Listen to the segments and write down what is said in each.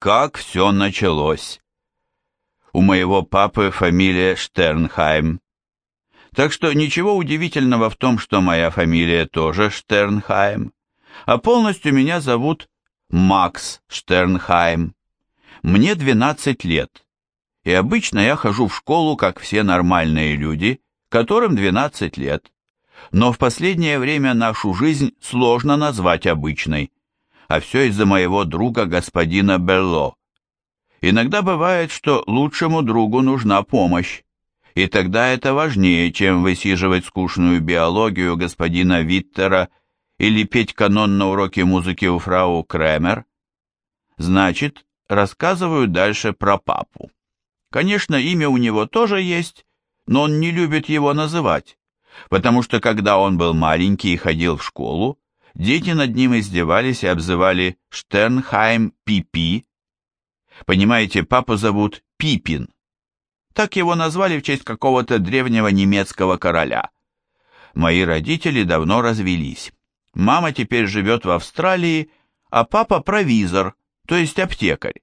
как все началось. У моего папы фамилия Штернхайм. Так что ничего удивительного в том, что моя фамилия тоже Штернхайм. А полностью меня зовут Макс Штернхайм. Мне 12 лет. И обычно я хожу в школу, как все нормальные люди, которым 12 лет. Но в последнее время нашу жизнь сложно назвать обычной. А все из-за моего друга господина Белло. Иногда бывает, что лучшему другу нужна помощь, и тогда это важнее, чем высиживать скучную биологию господина Виттера или петь канон на уроке музыки у фрау Кремер. Значит, рассказываю дальше про папу. Конечно, имя у него тоже есть, но он не любит его называть, потому что когда он был маленький и ходил в школу, дети над ним издевались и обзывали Штернхайм Пипи, Понимаете, папу зовут Пипин. Так его назвали в честь какого-то древнего немецкого короля. Мои родители давно развелись. Мама теперь живет в Австралии, а папа провизор, то есть аптекарь.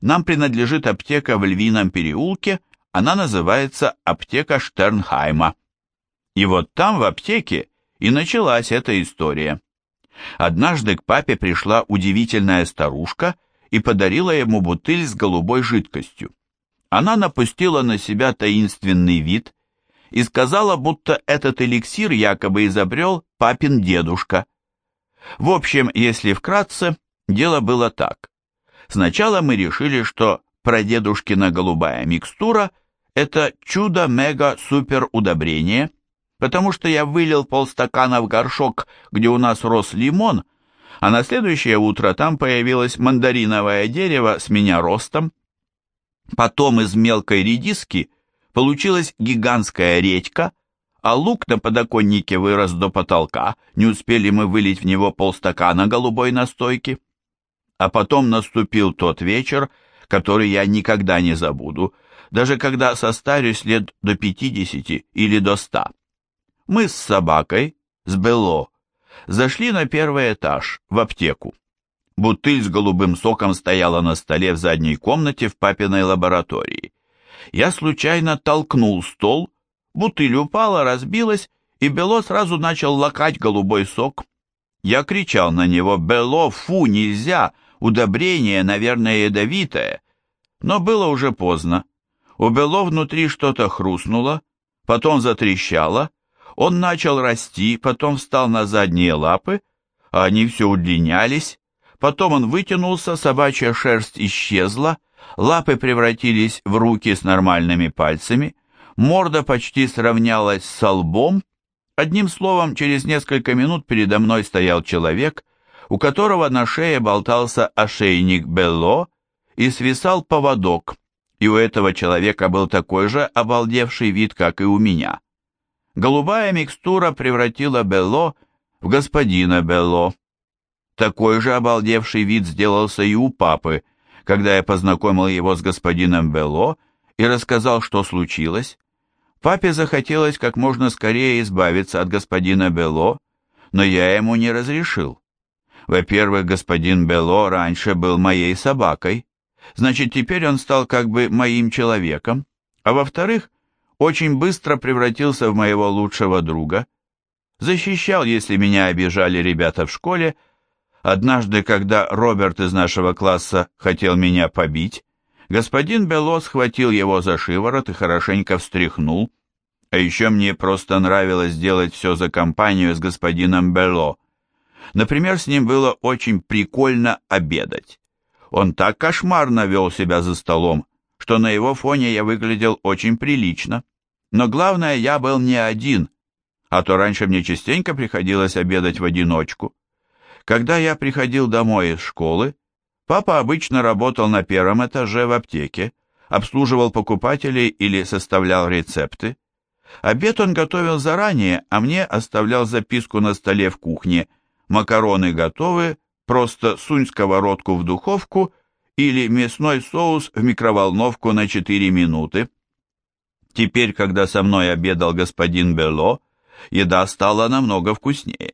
Нам принадлежит аптека в Львином переулке, она называется аптека Штернхайма. И вот там, в аптеке, и началась эта история. Однажды к папе пришла удивительная старушка и подарила ему бутыль с голубой жидкостью. Она напустила на себя таинственный вид и сказала, будто этот эликсир якобы изобрел папин дедушка. В общем, если вкратце, дело было так. Сначала мы решили, что прадедушкина голубая микстура – это чудо-мега-супер удобрение, потому что я вылил полстакана в горшок, где у нас рос лимон, а на следующее утро там появилось мандариновое дерево с меня ростом. Потом из мелкой редиски получилась гигантская редька, а лук на подоконнике вырос до потолка, не успели мы вылить в него полстакана голубой настойки. А потом наступил тот вечер, который я никогда не забуду, даже когда состарюсь лет до пятидесяти или до ста. Мы с собакой, с Бело, зашли на первый этаж, в аптеку. Бутыль с голубым соком стояла на столе в задней комнате в папиной лаборатории. Я случайно толкнул стол, бутыль упала, разбилась, и Бело сразу начал лакать голубой сок. Я кричал на него «Бело, фу, нельзя! Удобрение, наверное, ядовитое!» Но было уже поздно. У Бело внутри что-то хрустнуло, потом затрещало, он начал расти, потом встал на задние лапы, а они все удлинялись. Потом он вытянулся, собачья шерсть исчезла, лапы превратились в руки с нормальными пальцами, морда почти сравнялась с лбом. Одним словом, через несколько минут передо мной стоял человек, у которого на шее болтался ошейник Белло и свисал поводок, и у этого человека был такой же обалдевший вид, как и у меня. Голубая микстура превратила Белло в господина Белло. Такой же обалдевший вид сделался и у папы, когда я познакомил его с господином Белло и рассказал, что случилось. Папе захотелось как можно скорее избавиться от господина Белло, но я ему не разрешил. Во-первых, господин Белло раньше был моей собакой, значит, теперь он стал как бы моим человеком, а во-вторых, очень быстро превратился в моего лучшего друга, защищал, если меня обижали ребята в школе. Однажды, когда Роберт из нашего класса хотел меня побить, господин Бело схватил его за шиворот и хорошенько встряхнул, а еще мне просто нравилось делать все за компанию с господином Бело. Например, с ним было очень прикольно обедать. Он так кошмарно вел себя за столом, что на его фоне я выглядел очень прилично. Но главное, я был не один, а то раньше мне частенько приходилось обедать в одиночку. Когда я приходил домой из школы, папа обычно работал на первом этаже в аптеке, обслуживал покупателей или составлял рецепты. Обед он готовил заранее, а мне оставлял записку на столе в кухне. Макароны готовы, просто сунь сковородку в духовку или мясной соус в микроволновку на 4 минуты. Теперь, когда со мной обедал господин Бело, еда стала намного вкуснее.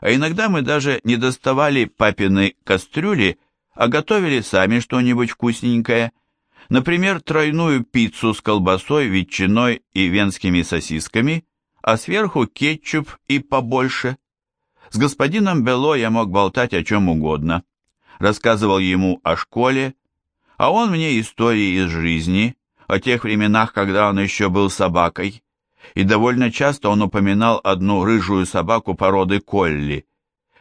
А иногда мы даже не доставали папины кастрюли, а готовили сами что-нибудь вкусненькое, например, тройную пиццу с колбасой, ветчиной и венскими сосисками, а сверху кетчуп и побольше. С господином Бело я мог болтать о чем угодно. Рассказывал ему о школе, а он мне истории из жизни, о тех временах, когда он еще был собакой, и довольно часто он упоминал одну рыжую собаку породы колли.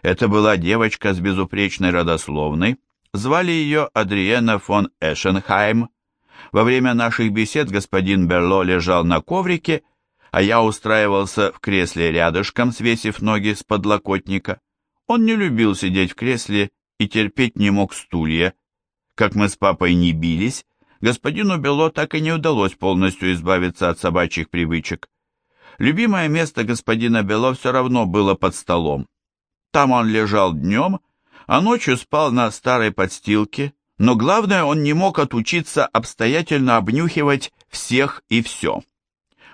Это была девочка с безупречной родословной, звали ее Адриена фон Эшенхайм. Во время наших бесед господин Берло лежал на коврике, а я устраивался в кресле рядышком, свесив ноги с подлокотника. Он не любил сидеть в кресле и терпеть не мог стулья. Как мы с папой не бились, господину Бело так и не удалось полностью избавиться от собачьих привычек. Любимое место господина Бело все равно было под столом. Там он лежал днем, а ночью спал на старой подстилке, но главное, он не мог отучиться обстоятельно обнюхивать всех и все.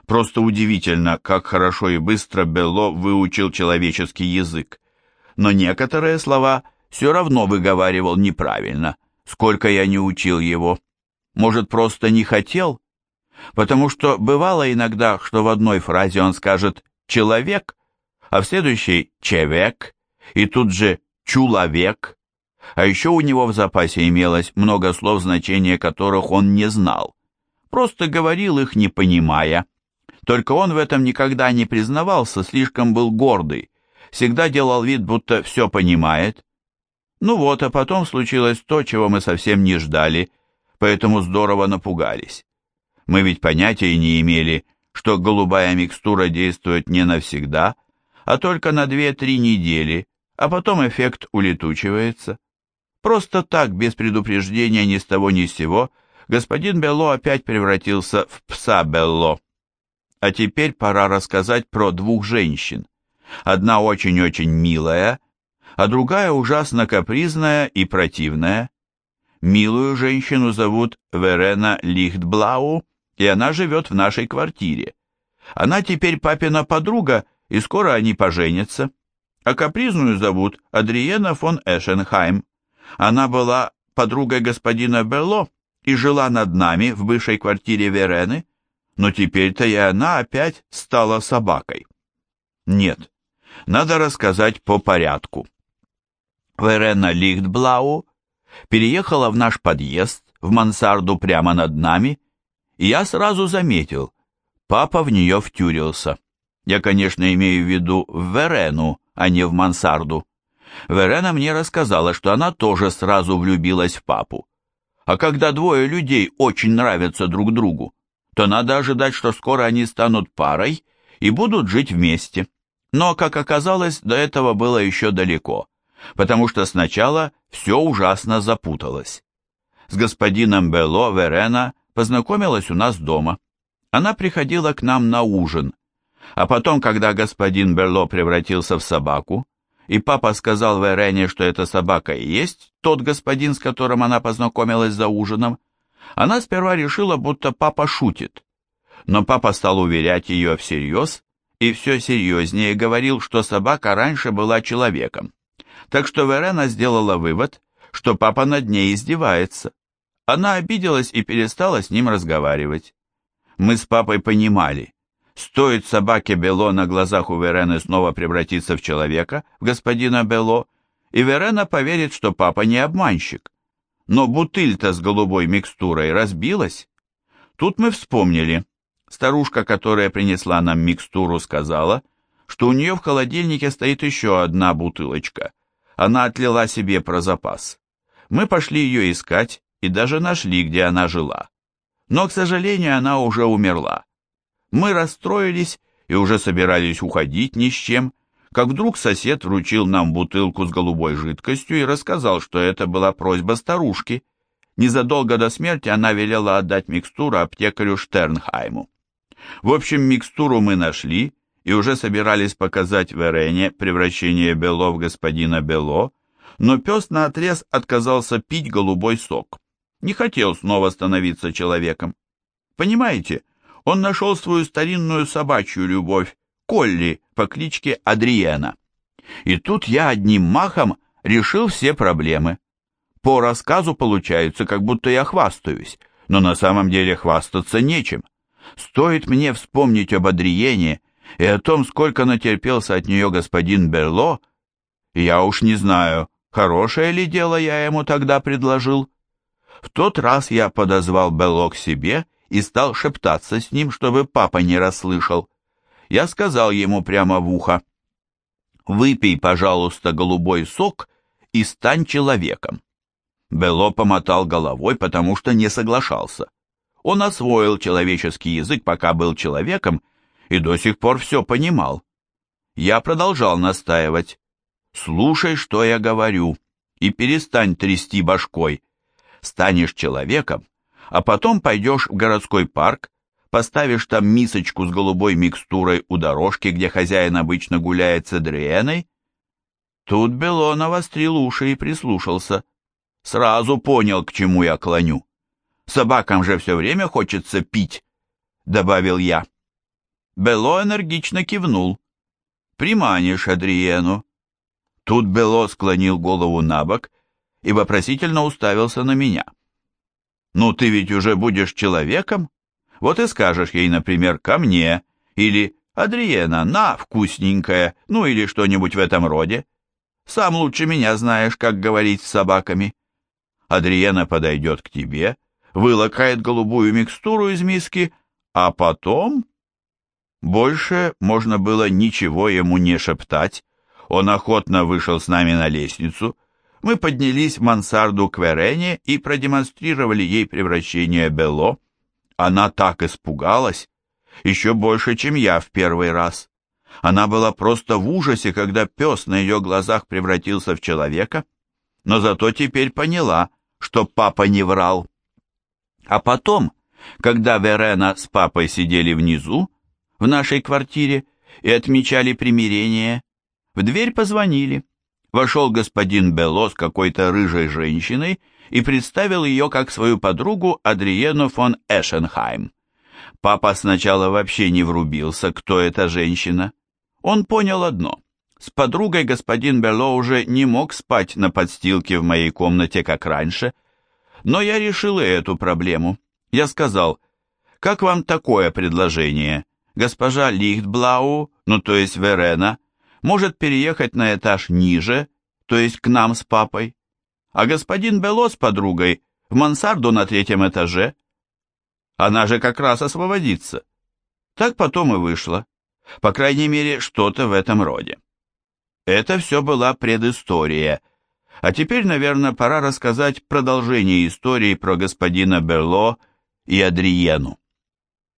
Просто удивительно, как хорошо и быстро Белло выучил человеческий язык. Но некоторые слова все равно выговаривал неправильно, сколько я не учил его. Может, просто не хотел? Потому что бывало иногда, что в одной фразе он скажет «человек», а в следующей «чевек», и тут же «чуловек». А еще у него в запасе имелось много слов, значения которых он не знал. Просто говорил их, не понимая. Только он в этом никогда не признавался, слишком был гордый, всегда делал вид, будто все понимает. Ну вот, а потом случилось то, чего мы совсем не ждали, поэтому здорово напугались. Мы ведь понятия не имели, что голубая микстура действует не навсегда, а только на 2-3 недели, а потом эффект улетучивается. Просто так, без предупреждения ни с того ни с сего, господин Белло опять превратился в пса Белло. А теперь пора рассказать про двух женщин. Одна очень-очень милая, а другая ужасно капризная и противная. Милую женщину зовут Верена Лихтблау, и она живет в нашей квартире. Она теперь папина подруга, и скоро они поженятся. А капризную зовут Адриена фон Эшенхайм. Она была подругой господина Белло и жила над нами в бывшей квартире Верены, но теперь-то и она опять стала собакой. Нет, надо рассказать по порядку. Верена Лихтблау переехала в наш подъезд, в мансарду прямо над нами, и я сразу заметил, папа в нее втюрился. Я, конечно, имею в виду в Верену, а не в мансарду. Верена мне рассказала, что она тоже сразу влюбилась в папу. А когда двое людей очень нравятся друг другу, то надо ожидать, что скоро они станут парой и будут жить вместе. Но, как оказалось, до этого было еще далеко, потому что сначала все ужасно запуталось. С господином Бело Верена познакомилась у нас дома. Она приходила к нам на ужин, а потом, когда господин Берло превратился в собаку, и папа сказал Верене, что эта собака и есть тот господин, с которым она познакомилась за ужином, она сперва решила, будто папа шутит. Но папа стал уверять ее всерьез и все серьезнее говорил, что собака раньше была человеком. Так что Верена сделала вывод, что папа над ней издевается. Она обиделась и перестала с ним разговаривать. Мы с папой понимали, стоит собаке Бело на глазах у Верены снова превратиться в человека, в господина Бело, и Верена поверит, что папа не обманщик. Но бутыль-то с голубой микстурой разбилась. Тут мы вспомнили. Старушка, которая принесла нам микстуру, сказала, что у нее в холодильнике стоит еще одна бутылочка. Она отлила себе про запас. Мы пошли ее искать и даже нашли, где она жила. Но, к сожалению, она уже умерла. Мы расстроились и уже собирались уходить ни с чем, как вдруг сосед вручил нам бутылку с голубой жидкостью и рассказал, что это была просьба старушки. Незадолго до смерти она велела отдать микстуру аптекарю Штернхайму. В общем, микстуру мы нашли и уже собирались показать Верене превращение Бело в господина Бело, но пес наотрез отказался пить голубой сок. Не хотел снова становиться человеком. Понимаете, он нашел свою старинную собачью любовь, Колли по кличке Адриена. И тут я одним махом решил все проблемы. По рассказу получается, как будто я хвастаюсь, но на самом деле хвастаться нечем. Стоит мне вспомнить об Адриене и о том, сколько натерпелся от нее господин Берло, я уж не знаю, хорошее ли дело я ему тогда предложил. В тот раз я подозвал Белло к себе и стал шептаться с ним, чтобы папа не расслышал. Я сказал ему прямо в ухо, «Выпей, пожалуйста, голубой сок и стань человеком». Белло помотал головой, потому что не соглашался. Он освоил человеческий язык, пока был человеком, и до сих пор все понимал. Я продолжал настаивать. «Слушай, что я говорю, и перестань трясти башкой. Станешь человеком, а потом пойдешь в городской парк, поставишь там мисочку с голубой микстурой у дорожки, где хозяин обычно гуляет с Адриеной. Тут Бело навострил уши и прислушался. Сразу понял, к чему я клоню. Собакам же все время хочется пить, добавил я. Бело энергично кивнул. Приманишь Адриену. Тут Бело склонил голову на бок и вопросительно уставился на меня. «Ну, ты ведь уже будешь человеком? Вот и скажешь ей, например, ко мне, или «Адриена, на, вкусненькая», ну или что-нибудь в этом роде. Сам лучше меня знаешь, как говорить с собаками. Адриена подойдет к тебе, вылакает голубую микстуру из миски, а потом... Больше можно было ничего ему не шептать. Он охотно вышел с нами на лестницу. Мы поднялись в мансарду к Верене и продемонстрировали ей превращение Бело. Она так испугалась, еще больше, чем я в первый раз. Она была просто в ужасе, когда пес на ее глазах превратился в человека, но зато теперь поняла, что папа не врал. А потом, когда Верена с папой сидели внизу, в нашей квартире, и отмечали примирение, в дверь позвонили. Вошел господин Бело с какой-то рыжей женщиной и представил ее как свою подругу Адриену фон Эшенхайм. Папа сначала вообще не врубился, кто эта женщина. Он понял одно. С подругой господин Бело уже не мог спать на подстилке в моей комнате, как раньше. Но я решил и эту проблему. Я сказал, как вам такое предложение? Госпожа Лихтблау, ну то есть Верена, может переехать на этаж ниже, то есть к нам с папой, а господин Бело с подругой в мансарду на третьем этаже. Она же как раз освободится. Так потом и вышло. По крайней мере, что-то в этом роде. Это все была предыстория. А теперь, наверное, пора рассказать продолжение истории про господина Берло и Адриену.